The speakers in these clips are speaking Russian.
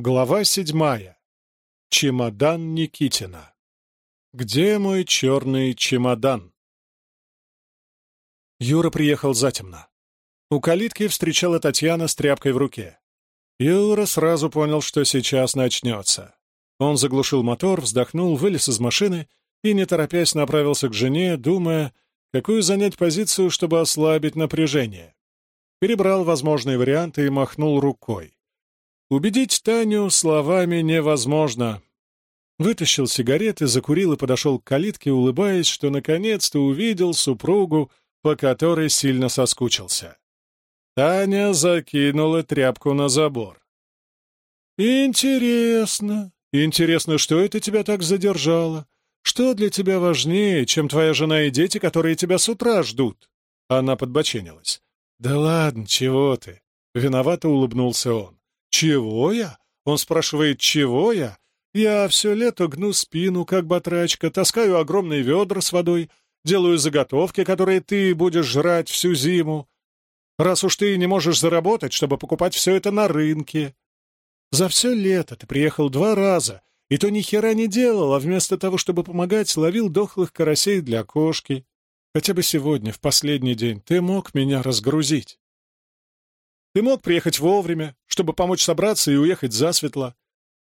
Глава седьмая. Чемодан Никитина. Где мой черный чемодан? Юра приехал затемно. У калитки встречала Татьяна с тряпкой в руке. Юра сразу понял, что сейчас начнется. Он заглушил мотор, вздохнул, вылез из машины и, не торопясь, направился к жене, думая, какую занять позицию, чтобы ослабить напряжение. Перебрал возможные варианты и махнул рукой. Убедить Таню словами невозможно. Вытащил сигареты, закурил и подошел к калитке, улыбаясь, что наконец-то увидел супругу, по которой сильно соскучился. Таня закинула тряпку на забор. «Интересно. Интересно, что это тебя так задержало? Что для тебя важнее, чем твоя жена и дети, которые тебя с утра ждут?» Она подбоченилась. «Да ладно, чего ты?» Виновато улыбнулся он. «Чего я?» Он спрашивает, «Чего я?» Я все лето гну спину, как батрачка, таскаю огромные ведра с водой, делаю заготовки, которые ты будешь жрать всю зиму. Раз уж ты не можешь заработать, чтобы покупать все это на рынке. За все лето ты приехал два раза, и то ни хера не делал, а вместо того, чтобы помогать, ловил дохлых карасей для кошки. Хотя бы сегодня, в последний день, ты мог меня разгрузить. Ты мог приехать вовремя, чтобы помочь собраться и уехать засветло.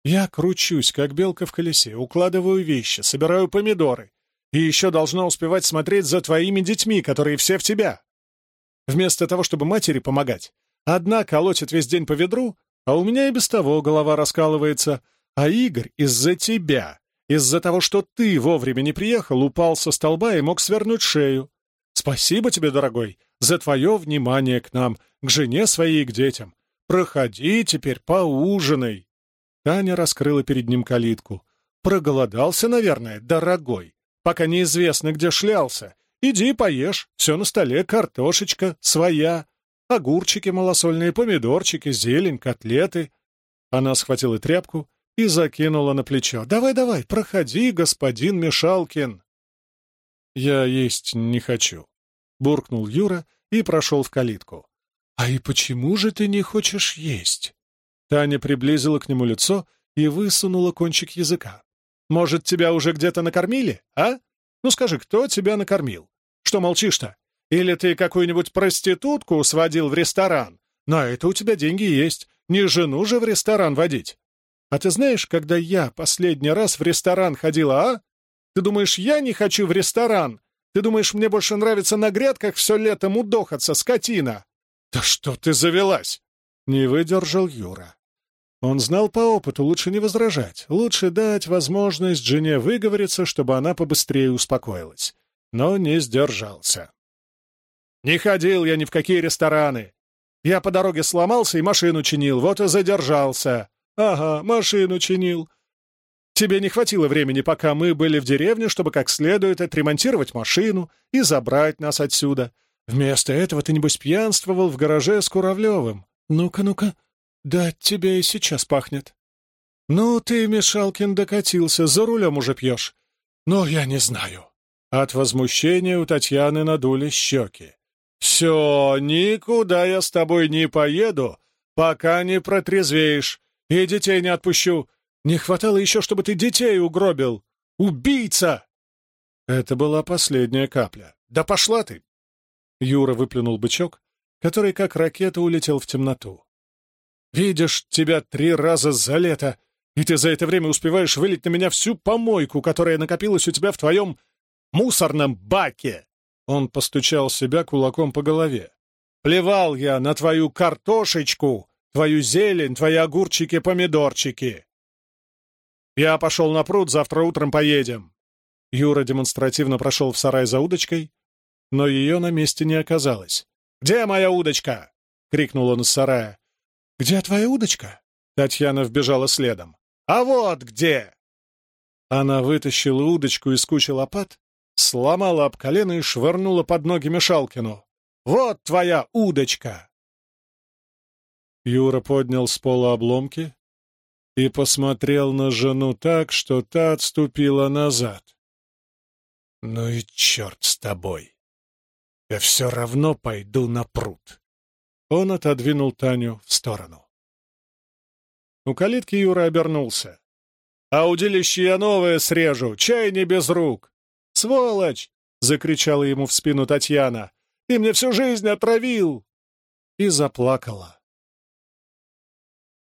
Я кручусь, как белка в колесе, укладываю вещи, собираю помидоры. И еще должна успевать смотреть за твоими детьми, которые все в тебя. Вместо того, чтобы матери помогать, одна колотит весь день по ведру, а у меня и без того голова раскалывается. А Игорь из-за тебя, из-за того, что ты вовремя не приехал, упал со столба и мог свернуть шею. Спасибо тебе, дорогой, за твое внимание к нам, к жене своей и к детям. Проходи теперь, поужинай. Таня раскрыла перед ним калитку. Проголодался, наверное, дорогой, пока неизвестно, где шлялся. Иди поешь, все на столе, картошечка своя, огурчики малосольные, помидорчики, зелень, котлеты. Она схватила тряпку и закинула на плечо. «Давай-давай, проходи, господин Мишалкин!» «Я есть не хочу», — буркнул Юра и прошел в калитку. «А и почему же ты не хочешь есть?» Таня приблизила к нему лицо и высунула кончик языка. «Может, тебя уже где-то накормили, а? Ну скажи, кто тебя накормил? Что молчишь-то? Или ты какую-нибудь проститутку сводил в ресторан? На это у тебя деньги есть. Не жену же в ресторан водить. А ты знаешь, когда я последний раз в ресторан ходила, а? Ты думаешь, я не хочу в ресторан? Ты думаешь, мне больше нравится на грядках все лето мудохаться, скотина? Да что ты завелась? Не выдержал Юра. Он знал по опыту, лучше не возражать, лучше дать возможность жене выговориться, чтобы она побыстрее успокоилась. Но не сдержался. «Не ходил я ни в какие рестораны. Я по дороге сломался и машину чинил, вот и задержался. Ага, машину чинил. Тебе не хватило времени, пока мы были в деревне, чтобы как следует отремонтировать машину и забрать нас отсюда. Вместо этого ты, небось, пьянствовал в гараже с Куравлевым. Ну-ка, ну-ка, да от тебя и сейчас пахнет. Ну, ты, Мишалкин, докатился, за рулем уже пьешь. Но я не знаю. От возмущения у Татьяны надули щеки. «Все, никуда я с тобой не поеду, пока не протрезвеешь, и детей не отпущу. Не хватало еще, чтобы ты детей угробил! Убийца!» Это была последняя капля. «Да пошла ты!» Юра выплюнул бычок, который как ракета улетел в темноту. «Видишь, тебя три раза за лето, и ты за это время успеваешь вылить на меня всю помойку, которая накопилась у тебя в твоем мусорном баке!» Он постучал себя кулаком по голове. «Плевал я на твою картошечку, твою зелень, твои огурчики-помидорчики. «Я пошел на пруд, завтра утром поедем». Юра демонстративно прошел в сарай за удочкой, но ее на месте не оказалось. «Где моя удочка?» — крикнул он из сарая. «Где твоя удочка?» Татьяна вбежала следом. «А вот где!» Она вытащила удочку из кучи лопат, сломала об колено и швырнула под ноги Мишалкину. «Вот твоя удочка!» Юра поднял с пола обломки, и посмотрел на жену так, что та отступила назад. «Ну и черт с тобой! Я все равно пойду на пруд!» Он отодвинул Таню в сторону. У калитки Юра обернулся. «А удилище я новое срежу, чай не без рук!» «Сволочь!» — закричала ему в спину Татьяна. «Ты мне всю жизнь отравил!» И заплакала.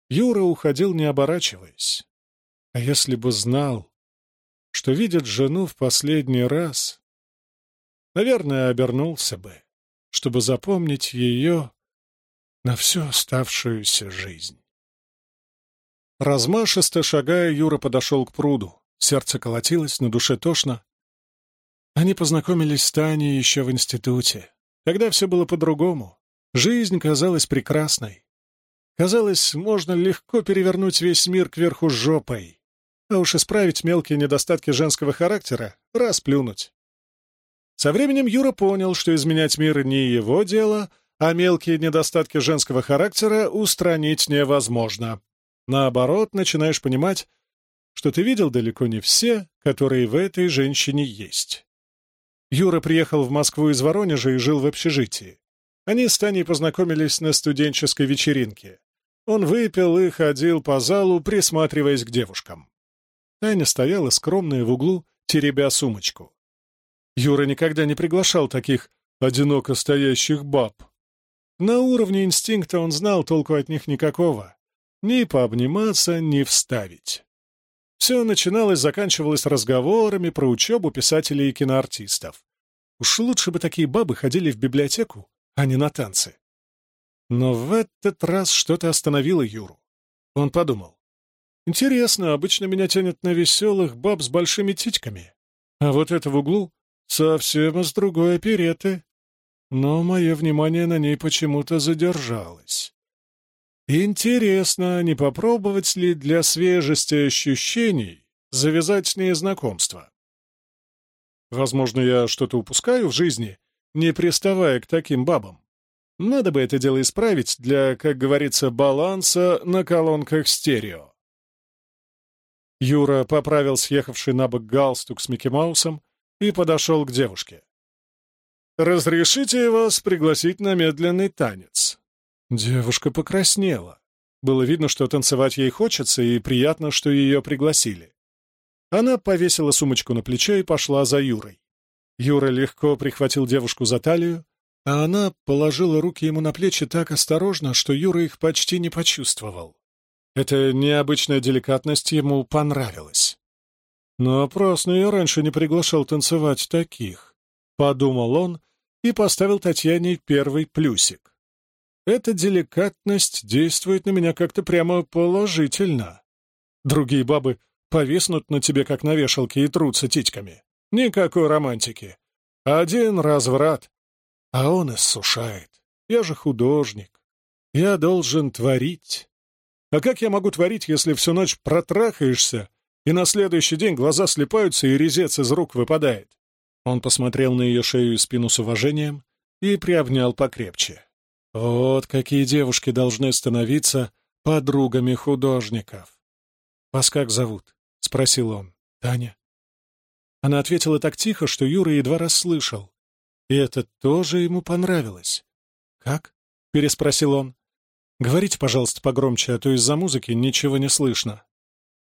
Юра уходил, не оборачиваясь. А если бы знал, что видит жену в последний раз, наверное, обернулся бы, чтобы запомнить ее на всю оставшуюся жизнь. Размашисто шагая, Юра подошел к пруду. Сердце колотилось, на душе тошно. Они познакомились с Таней еще в институте. Тогда все было по-другому. Жизнь казалась прекрасной. Казалось, можно легко перевернуть весь мир кверху жопой. А уж исправить мелкие недостатки женского характера — расплюнуть. Со временем Юра понял, что изменять мир не его дело, а мелкие недостатки женского характера устранить невозможно. Наоборот, начинаешь понимать, что ты видел далеко не все, которые в этой женщине есть. Юра приехал в Москву из Воронежа и жил в общежитии. Они с Таней познакомились на студенческой вечеринке. Он выпил и ходил по залу, присматриваясь к девушкам. Таня стояла скромная в углу, теребя сумочку. Юра никогда не приглашал таких одиноко стоящих баб. На уровне инстинкта он знал толку от них никакого. Ни пообниматься, ни вставить. Все начиналось, заканчивалось разговорами про учебу писателей и киноартистов. Уж лучше бы такие бабы ходили в библиотеку, а не на танцы. Но в этот раз что-то остановило Юру. Он подумал. Интересно, обычно меня тянет на веселых баб с большими титьками. А вот это в углу совсем из другой опереты. Но мое внимание на ней почему-то задержалось. Интересно, не попробовать ли для свежести ощущений завязать с ней знакомство? Возможно, я что-то упускаю в жизни, не приставая к таким бабам. Надо бы это дело исправить для, как говорится, баланса на колонках стерео. Юра поправил съехавший на бок галстук с Микки Маусом и подошел к девушке. «Разрешите вас пригласить на медленный танец?» Девушка покраснела. Было видно, что танцевать ей хочется, и приятно, что ее пригласили. Она повесила сумочку на плечо и пошла за Юрой. Юра легко прихватил девушку за талию, а она положила руки ему на плечи так осторожно, что Юра их почти не почувствовал. Эта необычная деликатность ему понравилась. Но просто я раньше не приглашал танцевать таких, — подумал он и поставил Татьяне первый плюсик. Эта деликатность действует на меня как-то прямо положительно. Другие бабы повиснут на тебе, как на вешалке, и трутся титьками. Никакой романтики. Один разврат. А он иссушает. Я же художник. Я должен творить. А как я могу творить, если всю ночь протрахаешься, и на следующий день глаза слепаются, и резец из рук выпадает? Он посмотрел на ее шею и спину с уважением и приобнял покрепче. Вот какие девушки должны становиться подругами художников. «Вас как зовут?» — спросил он. «Таня». Она ответила так тихо, что Юра едва расслышал. И это тоже ему понравилось. «Как?» — переспросил он. «Говорите, пожалуйста, погромче, а то из-за музыки ничего не слышно».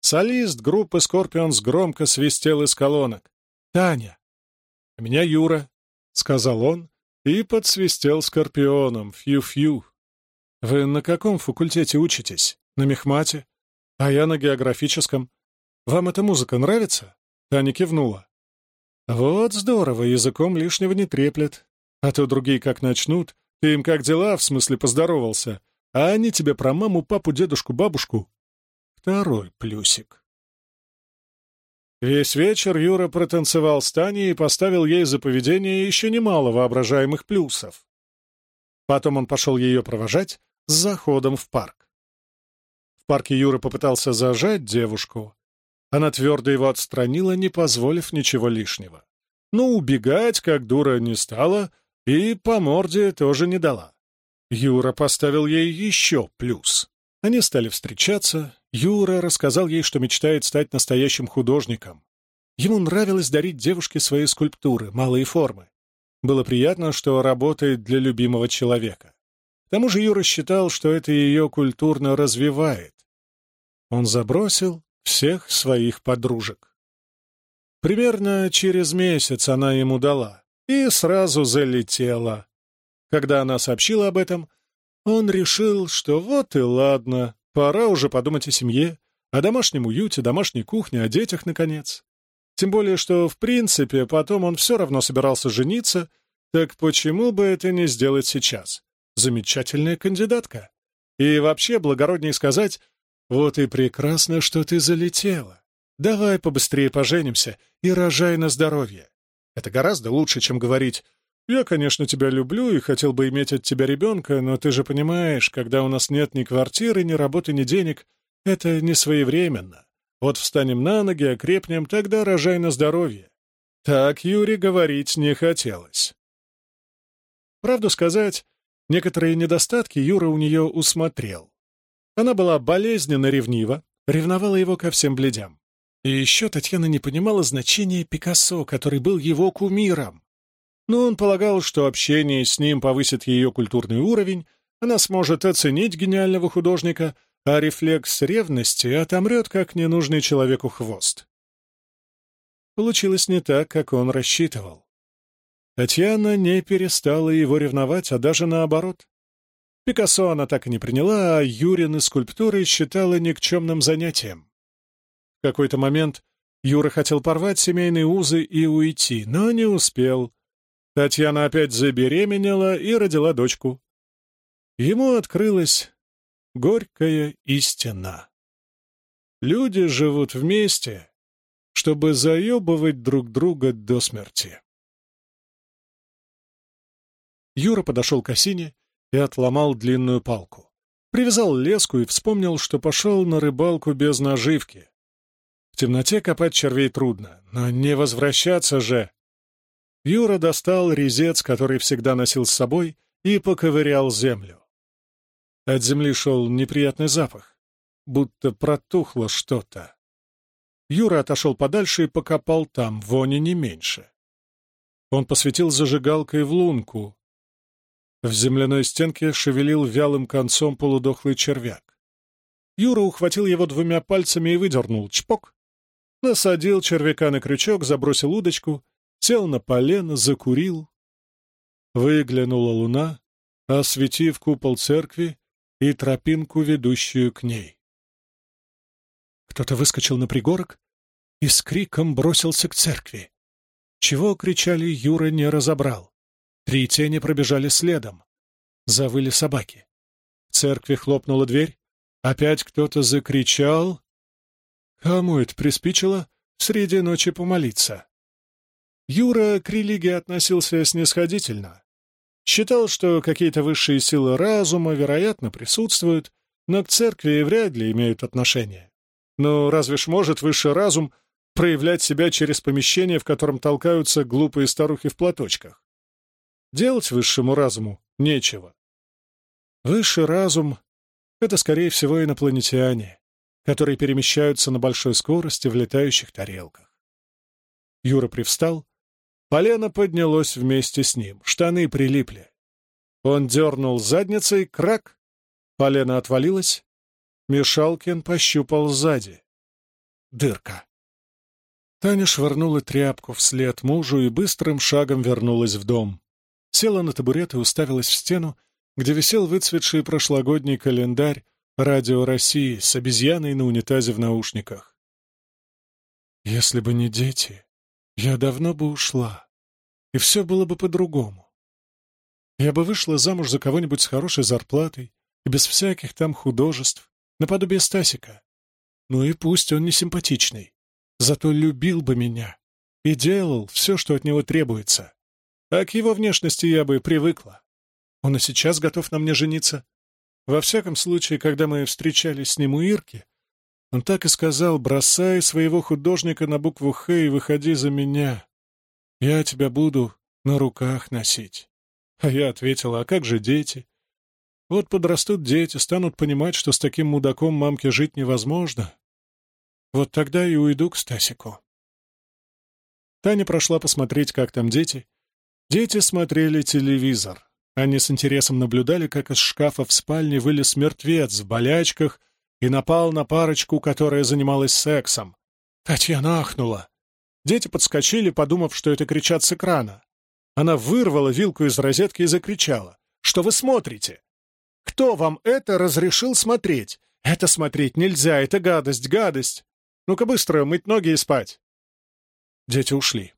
Солист группы «Скорпионс» громко свистел из колонок. «Таня!» «А меня Юра», — сказал он, и подсвистел скорпионам «Фью-фью». «Вы на каком факультете учитесь? На мехмате? А я на географическом. Вам эта музыка нравится?» Таня кивнула. «Вот здорово, языком лишнего не треплет. А то другие как начнут, ты им как дела, в смысле поздоровался, а они тебе про маму, папу, дедушку, бабушку. Второй плюсик. Весь вечер Юра протанцевал с Таней и поставил ей за поведение еще немало воображаемых плюсов. Потом он пошел ее провожать с заходом в парк. В парке Юра попытался зажать девушку. Она твердо его отстранила, не позволив ничего лишнего. Но убегать, как дура, не стала, и по морде тоже не дала. Юра поставил ей еще плюс. Они стали встречаться, Юра рассказал ей, что мечтает стать настоящим художником. Ему нравилось дарить девушке свои скульптуры, малые формы. Было приятно, что работает для любимого человека. К тому же Юра считал, что это ее культурно развивает. он забросил всех своих подружек. Примерно через месяц она ему дала и сразу залетела. Когда она сообщила об этом, он решил, что вот и ладно, пора уже подумать о семье, о домашнем уюте, домашней кухне, о детях, наконец. Тем более, что, в принципе, потом он все равно собирался жениться, так почему бы это не сделать сейчас? Замечательная кандидатка. И вообще, благороднее сказать, вот и прекрасно, что ты залетела. Давай побыстрее поженимся и рожай на здоровье. Это гораздо лучше, чем говорить «Я, конечно, тебя люблю и хотел бы иметь от тебя ребенка, но ты же понимаешь, когда у нас нет ни квартиры, ни работы, ни денег, это не своевременно. Вот встанем на ноги, окрепнем, тогда рожай на здоровье». Так Юре говорить не хотелось. Правду сказать, некоторые недостатки Юра у нее усмотрел. Она была болезненно ревнива, ревновала его ко всем бледям. И еще Татьяна не понимала значения Пикассо, который был его кумиром но он полагал, что общение с ним повысит ее культурный уровень, она сможет оценить гениального художника, а рефлекс ревности отомрет, как ненужный человеку хвост. Получилось не так, как он рассчитывал. Татьяна не перестала его ревновать, а даже наоборот. Пикассо она так и не приняла, а Юрины скульптуры считала никчемным занятием. В какой-то момент Юра хотел порвать семейные узы и уйти, но не успел — Татьяна опять забеременела и родила дочку. Ему открылась горькая истина. Люди живут вместе, чтобы заебывать друг друга до смерти. Юра подошел к осине и отломал длинную палку. Привязал леску и вспомнил, что пошел на рыбалку без наживки. В темноте копать червей трудно, но не возвращаться же. Юра достал резец, который всегда носил с собой, и поковырял землю. От земли шел неприятный запах, будто протухло что-то. Юра отошел подальше и покопал там, вони не меньше. Он посветил зажигалкой в лунку. В земляной стенке шевелил вялым концом полудохлый червяк. Юра ухватил его двумя пальцами и выдернул. Чпок! Насадил червяка на крючок, забросил удочку сел на полено, закурил. Выглянула луна, осветив купол церкви и тропинку, ведущую к ней. Кто-то выскочил на пригорок и с криком бросился к церкви. Чего кричали, Юра не разобрал. Три тени пробежали следом. Завыли собаки. В церкви хлопнула дверь. Опять кто-то закричал. Кому это приспичило среди ночи помолиться? Юра к религии относился снисходительно. Считал, что какие-то высшие силы разума, вероятно, присутствуют, но к церкви вряд ли имеют отношение. Но разве ж может высший разум проявлять себя через помещение, в котором толкаются глупые старухи в платочках? Делать высшему разуму нечего. Высший разум — это, скорее всего, инопланетяне, которые перемещаются на большой скорости в летающих тарелках. Юра привстал Полено поднялось вместе с ним, штаны прилипли. Он дернул задницей, крак, полено отвалилось. Мишалкин пощупал сзади. Дырка. Таня швырнула тряпку вслед мужу и быстрым шагом вернулась в дом. Села на табурет и уставилась в стену, где висел выцветший прошлогодний календарь «Радио России» с обезьяной на унитазе в наушниках. «Если бы не дети, я давно бы ушла, и все было бы по-другому. Я бы вышла замуж за кого-нибудь с хорошей зарплатой и без всяких там художеств, наподобие Стасика. Ну и пусть он не симпатичный, зато любил бы меня и делал все, что от него требуется. А к его внешности я бы привыкла. Он и сейчас готов на мне жениться. Во всяком случае, когда мы встречались с ним у Ирки, он так и сказал, бросай своего художника на букву «Х» и выходи за меня. Я тебя буду на руках носить. А я ответила, а как же дети? Вот подрастут дети, станут понимать, что с таким мудаком мамке жить невозможно. Вот тогда и уйду к Стасику. Таня прошла посмотреть, как там дети. Дети смотрели телевизор. Они с интересом наблюдали, как из шкафа в спальне вылез мертвец в болячках и напал на парочку, которая занималась сексом. Татьяна ахнула. Дети подскочили, подумав, что это кричат с экрана. Она вырвала вилку из розетки и закричала. «Что вы смотрите? Кто вам это разрешил смотреть? Это смотреть нельзя, это гадость, гадость! Ну-ка быстро, мыть ноги и спать!» Дети ушли.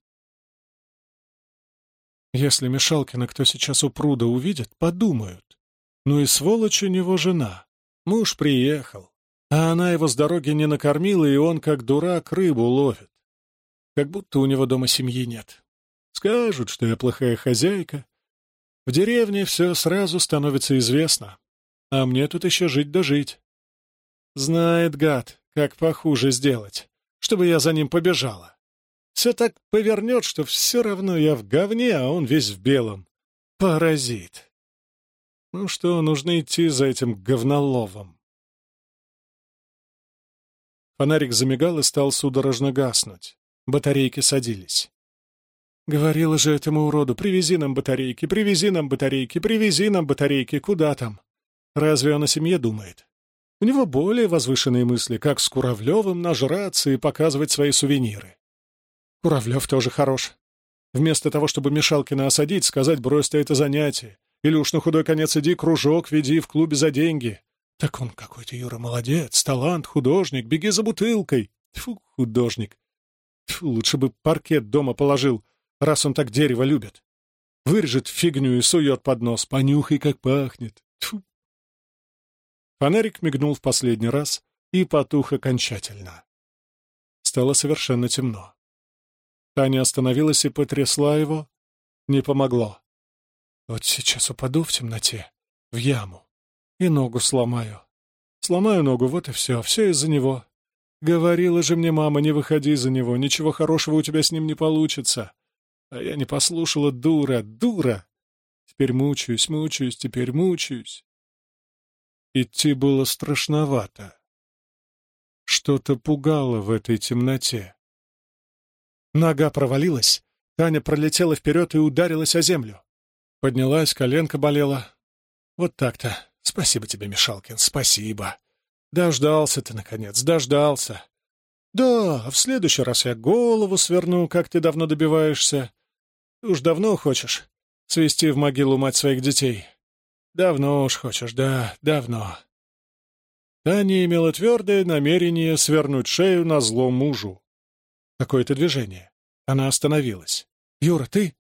Если Мишалкина кто сейчас у пруда увидит, подумают. Ну и сволочь у него жена. Муж приехал, а она его с дороги не накормила, и он, как дурак, рыбу ловит. Как будто у него дома семьи нет. Скажут, что я плохая хозяйка. В деревне все сразу становится известно, а мне тут еще жить да жить. Знает гад, как похуже сделать, чтобы я за ним побежала. Все так повернет, что все равно я в говне, а он весь в белом. Паразит. Ну что, нужно идти за этим говноловом. Фонарик замигал и стал судорожно гаснуть. Батарейки садились. Говорила же этому уроду, привези нам батарейки, привези нам батарейки, привези нам батарейки, куда там? Разве он о семье думает? У него более возвышенные мысли, как с Куравлевым нажраться и показывать свои сувениры. Куравлев тоже хорош. Вместо того, чтобы Мишалкина осадить, сказать «брось ты это занятие», или уж на худой конец иди кружок веди в клубе за деньги. Так он какой-то, Юра, молодец, талант, художник, беги за бутылкой. Тьфу, художник. Тьфу, лучше бы паркет дома положил, раз он так дерево любит. Вырежет фигню и сует под нос. Понюхай, как пахнет. Тьфу. Фонарик мигнул в последний раз и потух окончательно. Стало совершенно темно. Таня остановилась и потрясла его. Не помогло. Вот сейчас упаду в темноте, в яму, и ногу сломаю. Сломаю ногу, вот и все, все из-за него. Говорила же мне мама, не выходи за него, ничего хорошего у тебя с ним не получится. А я не послушала, дура, дура. Теперь мучаюсь, мучаюсь, теперь мучаюсь. Идти было страшновато. Что-то пугало в этой темноте. Нога провалилась, Таня пролетела вперед и ударилась о землю. Поднялась, коленка болела. Вот так-то. Спасибо тебе, Мишалкин, спасибо. Дождался ты, наконец, дождался. Да, в следующий раз я голову сверну, как ты давно добиваешься. Ты уж давно хочешь свести в могилу мать своих детей. Давно уж хочешь, да, давно. Таня имела твердое намерение свернуть шею на зло мужу. Какое-то движение. Она остановилась. «Юра, ты?»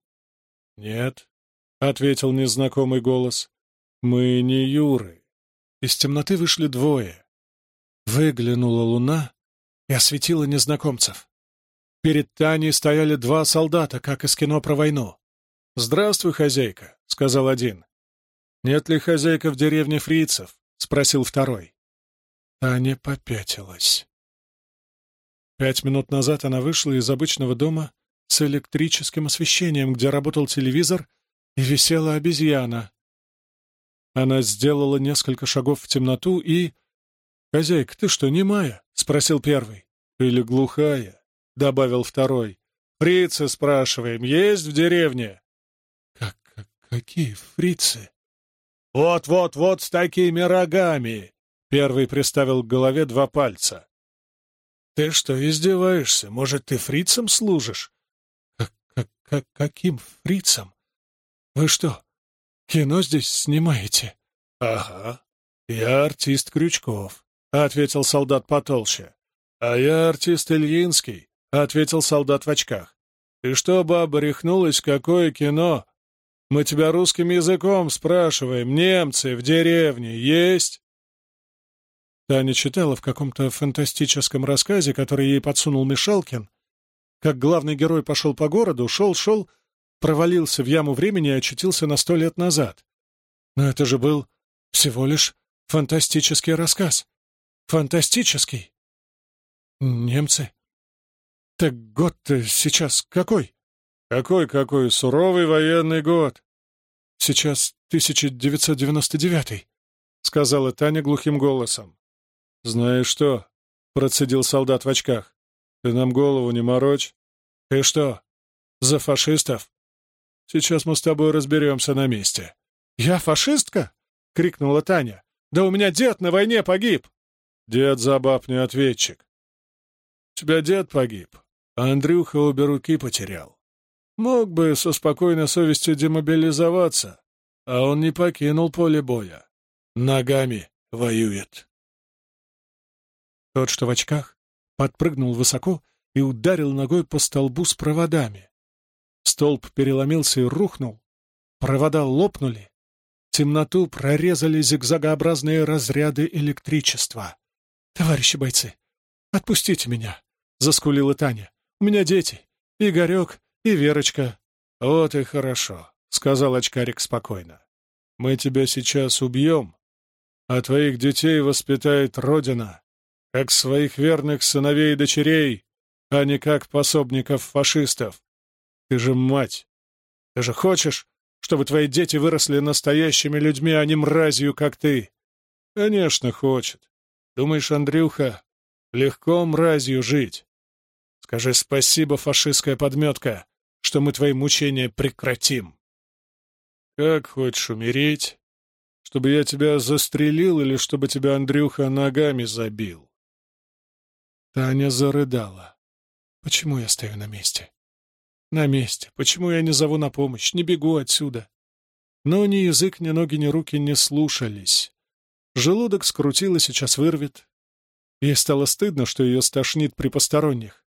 «Нет», — ответил незнакомый голос. «Мы не Юры». Из темноты вышли двое. Выглянула луна и осветила незнакомцев. Перед Таней стояли два солдата, как из кино про войну. «Здравствуй, хозяйка», — сказал один. «Нет ли хозяйка в деревне фрицев?» — спросил второй. Таня попятилась. Пять минут назад она вышла из обычного дома с электрическим освещением, где работал телевизор, и висела обезьяна. Она сделала несколько шагов в темноту и... «Хозяйка, ты что, немая?» — спросил первый. «Или глухая?» — добавил второй. «Фрицы, спрашиваем, есть в деревне?» «Как, как какие фрицы?» «Вот-вот-вот с такими рогами!» Первый приставил к голове два пальца. «Ты что, издеваешься? Может, ты фрицем служишь?» «Как, как, как каким фрицем? Вы что, кино здесь снимаете?» «Ага, я артист Крючков», — ответил солдат потолще. «А я артист Ильинский», — ответил солдат в очках. «И что, баба, рехнулась, какое кино? Мы тебя русским языком спрашиваем. Немцы в деревне есть?» Таня читала в каком-то фантастическом рассказе, который ей подсунул Мишалкин, как главный герой пошел по городу, шел-шел, провалился в яму времени и очутился на сто лет назад. Но это же был всего лишь фантастический рассказ. Фантастический. Немцы. Так год-то сейчас какой? Какой-какой? Суровый военный год. Сейчас 1999 — сказала Таня глухим голосом. «Знаешь что?» — процедил солдат в очках. «Ты нам голову не морочь. Ты что, за фашистов? Сейчас мы с тобой разберемся на месте». «Я фашистка?» — крикнула Таня. «Да у меня дед на войне погиб!» Дед за баб не ответчик. У тебя дед погиб, а Андрюха обе руки потерял. Мог бы со спокойной совестью демобилизоваться, а он не покинул поле боя. Ногами воюет. Тот, что в очках, подпрыгнул высоко и ударил ногой по столбу с проводами. Столб переломился и рухнул. Провода лопнули. Темноту прорезали зигзагообразные разряды электричества. «Товарищи бойцы, отпустите меня!» — заскулила Таня. «У меня дети. Игорек и Верочка». «Вот и хорошо», — сказал очкарик спокойно. «Мы тебя сейчас убьем, а твоих детей воспитает Родина, как своих верных сыновей и дочерей, а не как пособников фашистов. Ты же мать. Ты же хочешь, чтобы твои дети выросли настоящими людьми, а не мразью, как ты? Конечно, хочет. Думаешь, Андрюха, легко мразью жить? Скажи спасибо, фашистская подметка, что мы твои мучения прекратим. Как хочешь умереть? Чтобы я тебя застрелил или чтобы тебя Андрюха ногами забил? Таня зарыдала. Почему я стою на месте? На месте. Почему я не зову на помощь, не бегу отсюда? Но ни язык, ни ноги, ни руки не слушались. Желудок скрутило, сейчас вырвет. Ей стало стыдно, что ее стошнит при посторонних.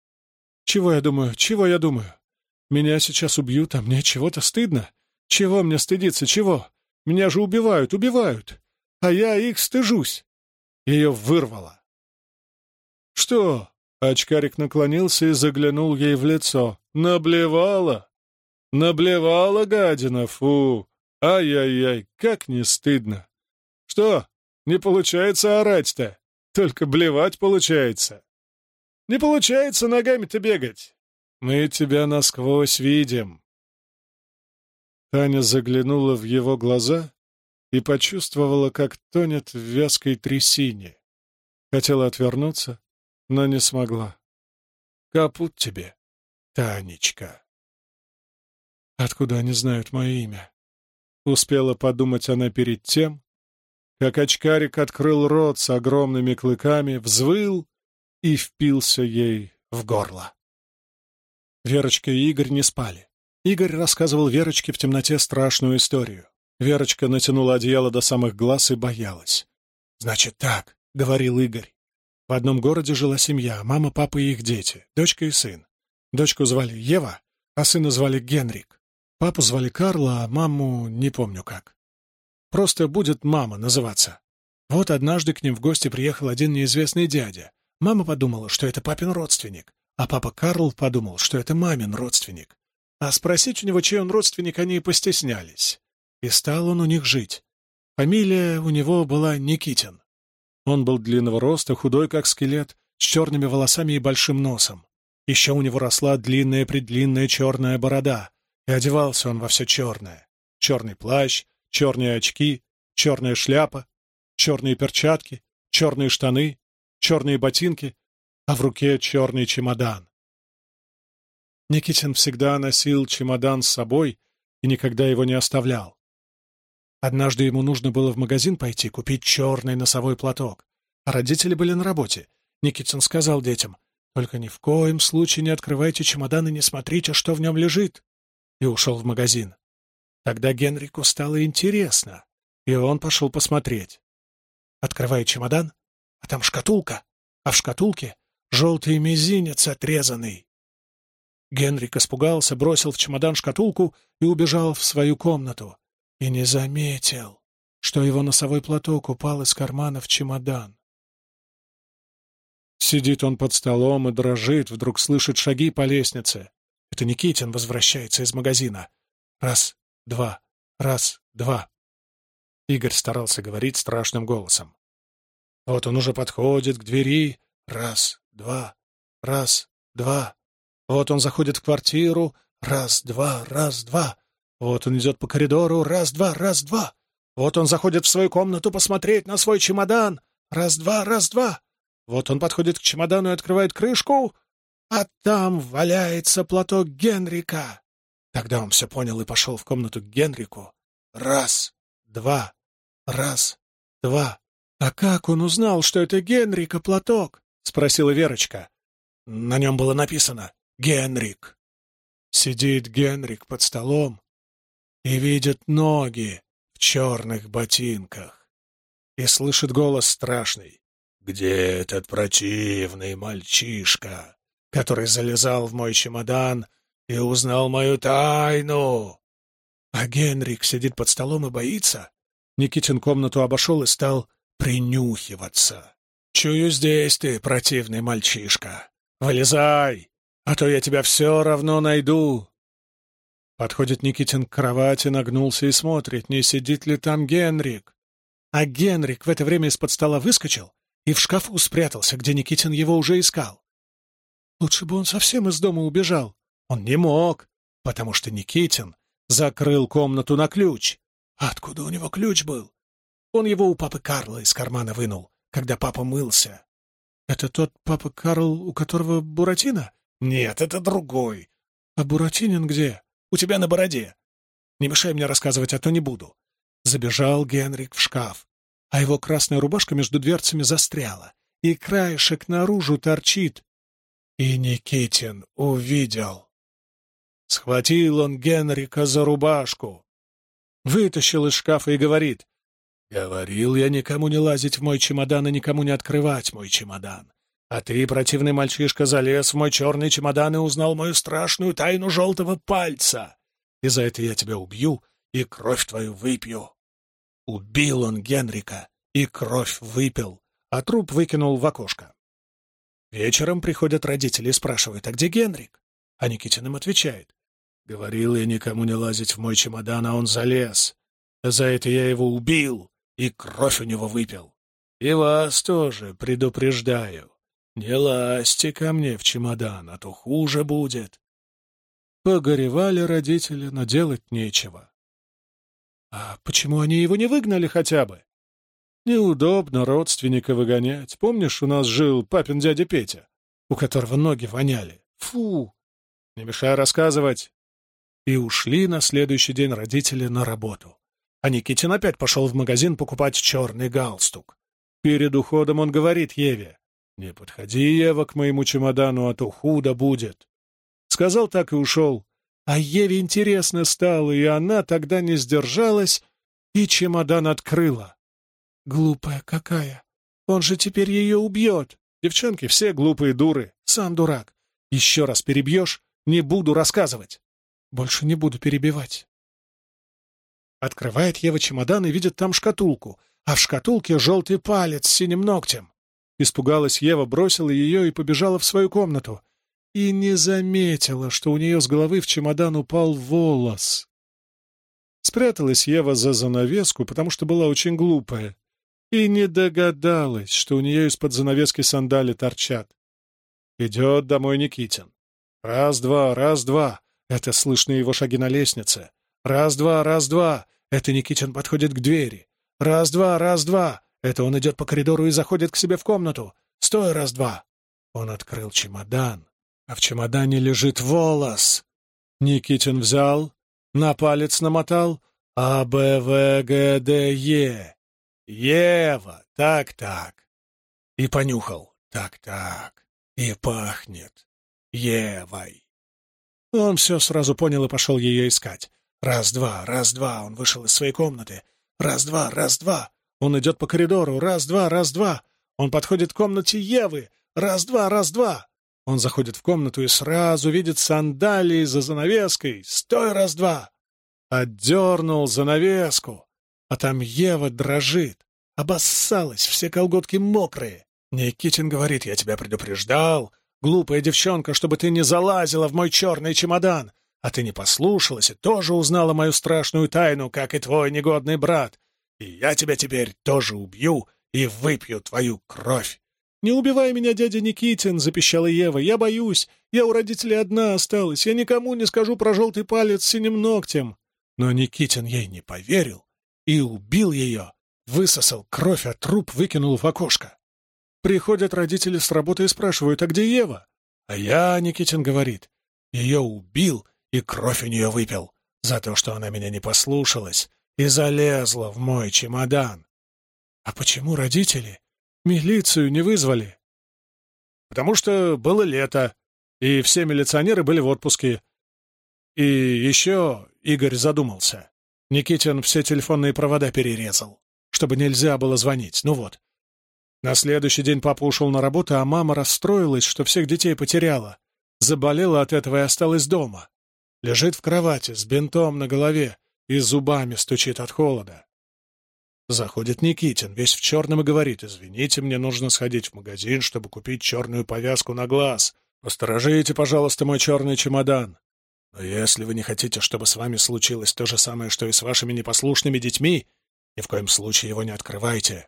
Чего я думаю? Чего я думаю? Меня сейчас убьют, а мне чего-то стыдно. Чего мне стыдиться? Чего? Меня же убивают, убивают. А я их стыжусь. Ее вырвало. «Что?» Очкарик наклонился и заглянул ей в лицо. «Наблевала? Наблевала, гадина, фу! Ай-яй-яй, как не стыдно! Что, не получается орать-то? Только блевать получается. Не получается ногами-то бегать. Мы тебя насквозь видим». Таня заглянула в его глаза и почувствовала, как тонет в вязкой трясине. Хотела отвернуться, но не смогла. Капут тебе, Танечка. Откуда они знают мое имя? Успела подумать она перед тем, как очкарик открыл рот с огромными клыками, взвыл и впился ей в горло. Верочка и Игорь не спали. Игорь рассказывал Верочке в темноте страшную историю. Верочка натянула одеяло до самых глаз и боялась. «Значит так», — говорил Игорь. В одном городе жила семья, мама, папа и их дети, дочка и сын. Дочку звали Ева, а сына звали Генрик. Папу звали Карла, а маму не помню как. Просто будет мама называться. Вот однажды к ним в гости приехал один неизвестный дядя. Мама подумала, что это папин родственник, а папа Карл подумал, что это мамин родственник. А спросить у него, чей он родственник, они и постеснялись. И стал он у них жить. Фамилия у него была Никитин. Он был длинного роста, худой, как скелет, с черными волосами и большим носом. Еще у него росла длинная-предлинная черная борода, и одевался он во все черное. Черный плащ, черные очки, черная шляпа, черные перчатки, черные штаны, черные ботинки, а в руке черный чемодан. Никитин всегда носил чемодан с собой и никогда его не оставлял. Однажды ему нужно было в магазин пойти купить черный носовой платок. А родители были на работе. Никитин сказал детям, «Только ни в коем случае не открывайте чемодан и не смотрите, что в нем лежит». И ушел в магазин. Тогда Генрику стало интересно, и он пошел посмотреть. Открывает чемодан, а там шкатулка, а в шкатулке желтый мизинец отрезанный. Генрик испугался, бросил в чемодан шкатулку и убежал в свою комнату и не заметил, что его носовой платок упал из кармана в чемодан. Сидит он под столом и дрожит, вдруг слышит шаги по лестнице. Это Никитин возвращается из магазина. Раз, два, раз, два. Игорь старался говорить страшным голосом. Вот он уже подходит к двери. Раз, два, раз, два. Вот он заходит в квартиру. Раз, два, раз, два. Вот он идет по коридору, раз-два, раз-два. Вот он заходит в свою комнату посмотреть на свой чемодан, раз-два, раз-два. Вот он подходит к чемодану и открывает крышку, а там валяется платок Генрика. Тогда он все понял и пошел в комнату к Генрику. Раз, два, раз, два, «А как он узнал, что это Генрика платок?» — спросила Верочка. На нем было написано «Генрик». Сидит Генрик под столом и видит ноги в черных ботинках. И слышит голос страшный. «Где этот противный мальчишка, который залезал в мой чемодан и узнал мою тайну?» А Генрик сидит под столом и боится. Никитин комнату обошел и стал принюхиваться. «Чую здесь ты, противный мальчишка. Вылезай, а то я тебя все равно найду!» Подходит Никитин к кровати, нагнулся и смотрит, не сидит ли там Генрик. А Генрик в это время из-под стола выскочил и в шкафу спрятался, где Никитин его уже искал. Лучше бы он совсем из дома убежал. Он не мог, потому что Никитин закрыл комнату на ключ. Откуда у него ключ был? Он его у папы Карла из кармана вынул, когда папа мылся. Это тот папа Карл, у которого Буратино? Нет, это другой. А Буратинин где? У тебя на бороде. Не мешай мне рассказывать, а то не буду. Забежал Генрик в шкаф, а его красная рубашка между дверцами застряла, и краешек наружу торчит. И Никитин увидел. Схватил он Генрика за рубашку, вытащил из шкафа и говорит, «Говорил я никому не лазить в мой чемодан и никому не открывать мой чемодан. А ты, противный мальчишка, залез в мой черный чемодан и узнал мою страшную тайну желтого пальца. И за это я тебя убью и кровь твою выпью». Убил он Генрика и кровь выпил, а труп выкинул в окошко. Вечером приходят родители и спрашивают, а где Генрик? А Никитин им отвечает. Говорил я никому не лазить в мой чемодан, а он залез. За это я его убил и кровь у него выпил. И вас тоже предупреждаю. Не лазьте ко мне в чемодан, а то хуже будет. Погоревали родители, но делать нечего. А почему они его не выгнали хотя бы? Неудобно родственника выгонять. Помнишь, у нас жил папин дядя Петя, у которого ноги воняли? Фу! Не мешай рассказывать. И ушли на следующий день родители на работу. А Никитин опять пошел в магазин покупать черный галстук. Перед уходом он говорит Еве, «Не подходи, Ева, к моему чемодану, а то худо будет». Сказал так и ушел. А Еве интересно стало, и она тогда не сдержалась и чемодан открыла. Глупая какая! Он же теперь ее убьет! Девчонки все глупые дуры, сам дурак. Еще раз перебьешь, не буду рассказывать. Больше не буду перебивать. Открывает Ева чемодан и видит там шкатулку, а в шкатулке желтый палец с синим ногтем. Испугалась Ева, бросила ее и побежала в свою комнату. И не заметила, что у нее с головы в чемодан упал волос. Спряталась Ева за занавеску, потому что была очень глупая, и не догадалась, что у нее из-под занавески сандали торчат. Идет домой Никитин. Раз-два, раз-два. Это слышны его шаги на лестнице. Раз-два, раз-два. Это Никитин подходит к двери. Раз-два, раз-два. Это он идет по коридору и заходит к себе в комнату. Стой, раз-два. Он открыл чемодан, а в чемодане лежит волос. Никитин взял, на палец намотал А, Б, В, Г, Д, Е. Ева, так-так. И понюхал, так-так. И пахнет Евой. Он все сразу понял и пошел ее искать. Раз-два, раз-два, он вышел из своей комнаты. Раз-два, раз-два, он идет по коридору. Раз-два, раз-два, он подходит к комнате Евы. Раз-два, раз-два. Он заходит в комнату и сразу видит сандалии за занавеской. Стой, раз-два. Отдернул занавеску, а там Ева дрожит. Обоссалась, все колготки мокрые. Никитин говорит, я тебя предупреждал, Глупая девчонка, чтобы ты не залазила в мой черный чемодан. А ты не послушалась и тоже узнала мою страшную тайну, как и твой негодный брат. И я тебя теперь тоже убью и выпью твою кровь. «Не убивай меня, дядя Никитин!» — запищала Ева. «Я боюсь. Я у родителей одна осталась. Я никому не скажу про желтый палец с синим ногтем». Но Никитин ей не поверил и убил ее. Высосал кровь, а труп выкинул в окошко. Приходят родители с работы и спрашивают, а где Ева? А я, Никитин говорит, ее убил и кровь у нее выпил за то, что она меня не послушалась и залезла в мой чемодан. «А почему родители милицию не вызвали?» «Потому что было лето, и все милиционеры были в отпуске. И еще Игорь задумался. Никитин все телефонные провода перерезал, чтобы нельзя было звонить. Ну вот. На следующий день папа ушел на работу, а мама расстроилась, что всех детей потеряла. Заболела от этого и осталась дома. Лежит в кровати с бинтом на голове и зубами стучит от холода. Заходит Никитин, весь в черном, и говорит, «Извините, мне нужно сходить в магазин, чтобы купить черную повязку на глаз. Посторожите, пожалуйста, мой черный чемодан. Но если вы не хотите, чтобы с вами случилось то же самое, что и с вашими непослушными детьми, ни в коем случае его не открывайте».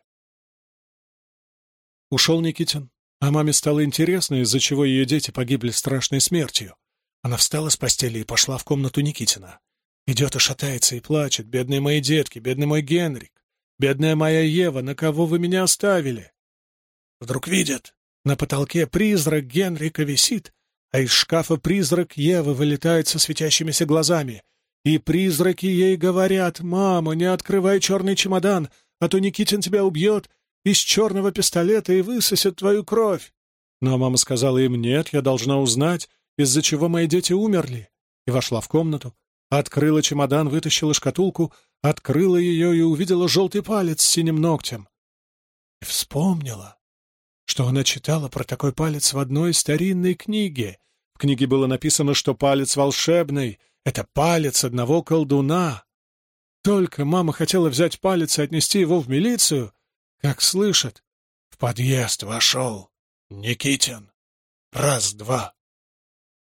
Ушел Никитин, а маме стало интересно, из-за чего ее дети погибли страшной смертью. Она встала с постели и пошла в комнату Никитина. Идет и шатается, и плачет. «Бедные мои детки, бедный мой Генрик, бедная моя Ева, на кого вы меня оставили?» Вдруг видят, на потолке призрак Генрика висит, а из шкафа призрак Евы вылетает со светящимися глазами. И призраки ей говорят, «Мама, не открывай черный чемодан, а то Никитин тебя убьет из черного пистолета и высосет твою кровь». Но мама сказала им, «Нет, я должна узнать, из-за чего мои дети умерли, и вошла в комнату, открыла чемодан, вытащила шкатулку, открыла ее и увидела желтый палец с синим ногтем. И вспомнила, что она читала про такой палец в одной старинной книге. В книге было написано, что палец волшебный — это палец одного колдуна. Только мама хотела взять палец и отнести его в милицию, как слышит, в подъезд вошел Никитин. Раз-два.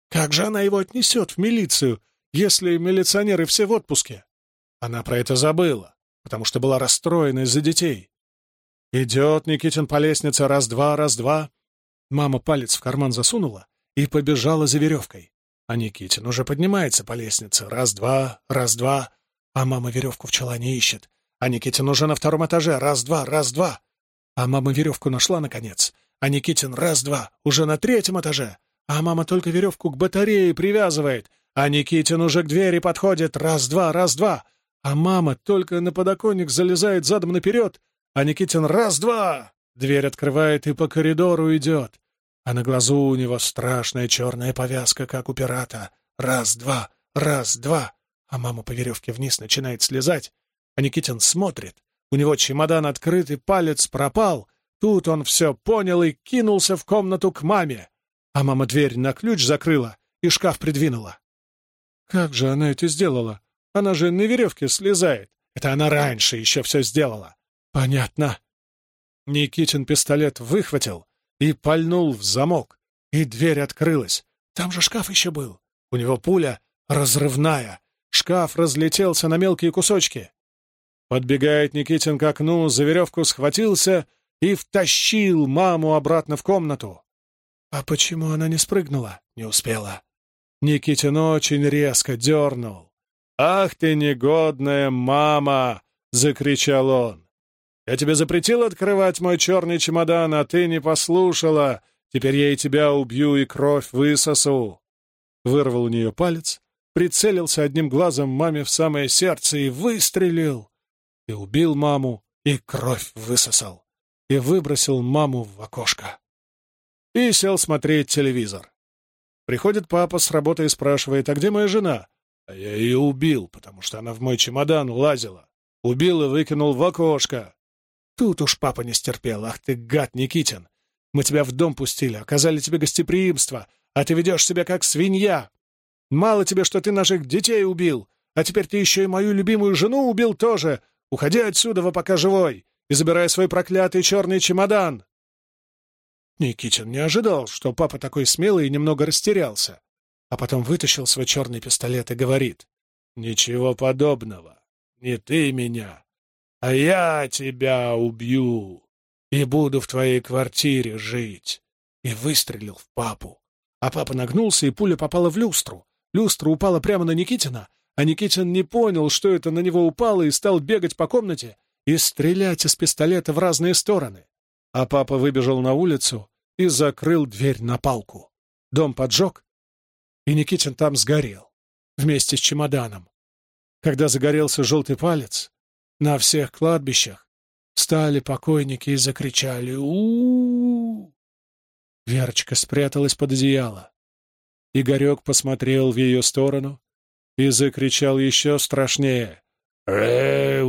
Как же она его отнесет в милицию, если милиционеры все в отпуске? Она про это забыла, потому что была расстроена из-за детей. Идет Никитин по лестнице раз-два, раз-два. Мама палец в карман засунула и побежала за веревкой. А Никитин уже поднимается по лестнице. Раз-два, раз-два. А мама веревку в чулане ищет. А Никитин уже на втором этаже. Раз-два, раз-два. А мама веревку нашла, наконец. А Никитин раз-два, уже на третьем этаже. А мама только веревку к батарее привязывает, а Никитин уже к двери подходит раз-два, раз-два. А мама только на подоконник залезает задом наперед, а Никитин раз-два. Дверь открывает и по коридору идет. А на глазу у него страшная черная повязка, как у пирата. Раз-два, раз-два. А мама по веревке вниз начинает слезать. А Никитин смотрит. У него чемодан открыт, и палец пропал. Тут он все понял и кинулся в комнату к маме. А мама дверь на ключ закрыла и шкаф придвинула. Как же она это сделала? Она же на веревке слезает. Это она раньше еще все сделала. Понятно. Никитин пистолет выхватил и пальнул в замок, и дверь открылась. Там же шкаф еще был. У него пуля разрывная. Шкаф разлетелся на мелкие кусочки. Подбегает Никитин к окну, за веревку схватился и втащил маму обратно в комнату. А почему она не спрыгнула? Не успела. Никитин очень резко дернул. «Ах ты негодная мама!» — закричал он. «Я тебе запретил открывать мой черный чемодан, а ты не послушала. Теперь я и тебя убью и кровь высосу!» Вырвал у нее палец, прицелился одним глазом маме в самое сердце и выстрелил. И убил маму, и кровь высосал. И выбросил маму в окошко и сел смотреть телевизор. Приходит папа с работы и спрашивает, а где моя жена? А я ее убил, потому что она в мой чемодан лазила. Убил и выкинул в окошко. Тут уж папа не стерпел. Ах ты, гад Никитин! Мы тебя в дом пустили, оказали тебе гостеприимство, а ты ведешь себя как свинья. Мало тебе, что ты наших детей убил, а теперь ты еще и мою любимую жену убил тоже. Уходи отсюда, во пока живой, и забирай свой проклятый черный чемодан. Никитин не ожидал, что папа такой смелый и немного растерялся. А потом вытащил свой черный пистолет и говорит, «Ничего подобного. Не ты меня, а я тебя убью и буду в твоей квартире жить». И выстрелил в папу. А папа нагнулся, и пуля попала в люстру. Люстра упала прямо на Никитина, а Никитин не понял, что это на него упало, и стал бегать по комнате и стрелять из пистолета в разные стороны. А папа выбежал на улицу и закрыл дверь на палку. Дом поджег, и Никитин там сгорел, вместе с чемоданом. Когда загорелся желтый палец, на всех кладбищах Стали покойники и закричали у, -у, -у Верочка спряталась под одеяло. Игорек посмотрел в ее сторону и закричал еще страшнее. «Ре-у-бе!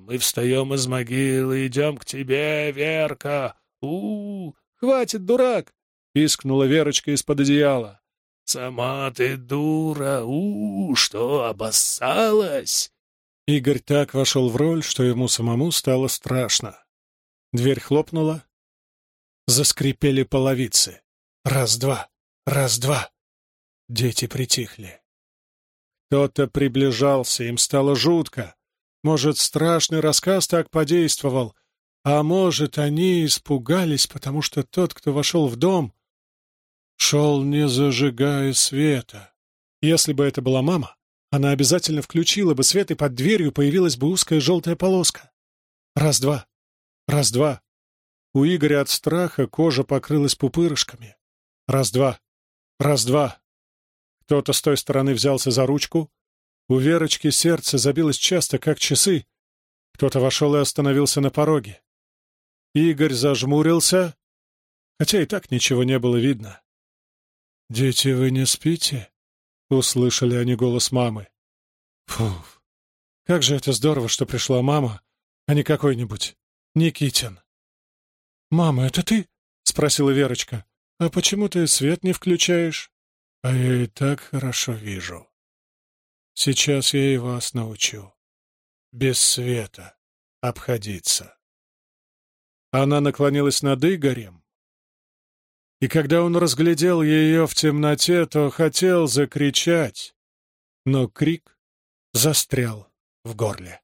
Мы встаем из могилы, идем к тебе, Верка! у, -у «Хватит, дурак!» — пискнула Верочка из-под одеяла. «Сама ты дура! у, Что, обоссалась?» Игорь так вошел в роль, что ему самому стало страшно. Дверь хлопнула. Заскрипели половицы. Раз-два, раз-два. Дети притихли. Кто-то приближался, им стало жутко. Может, страшный рассказ так подействовал, а может, они испугались, потому что тот, кто вошел в дом, шел, не зажигая света. Если бы это была мама, она обязательно включила бы свет, и под дверью появилась бы узкая желтая полоска. Раз-два, раз-два. У Игоря от страха кожа покрылась пупырышками. Раз-два, раз-два. Кто-то с той стороны взялся за ручку. У Верочки сердце забилось часто, как часы. Кто-то вошел и остановился на пороге. Игорь зажмурился, хотя и так ничего не было видно. «Дети, вы не спите?» — услышали они голос мамы. Фуф, как же это здорово, что пришла мама, а не какой-нибудь Никитин. «Мама, это ты?» — спросила Верочка. «А почему ты свет не включаешь?» «А я и так хорошо вижу. Сейчас я и вас научу. Без света обходиться». Она наклонилась над Игорем, и когда он разглядел ее в темноте, то хотел закричать, но крик застрял в горле.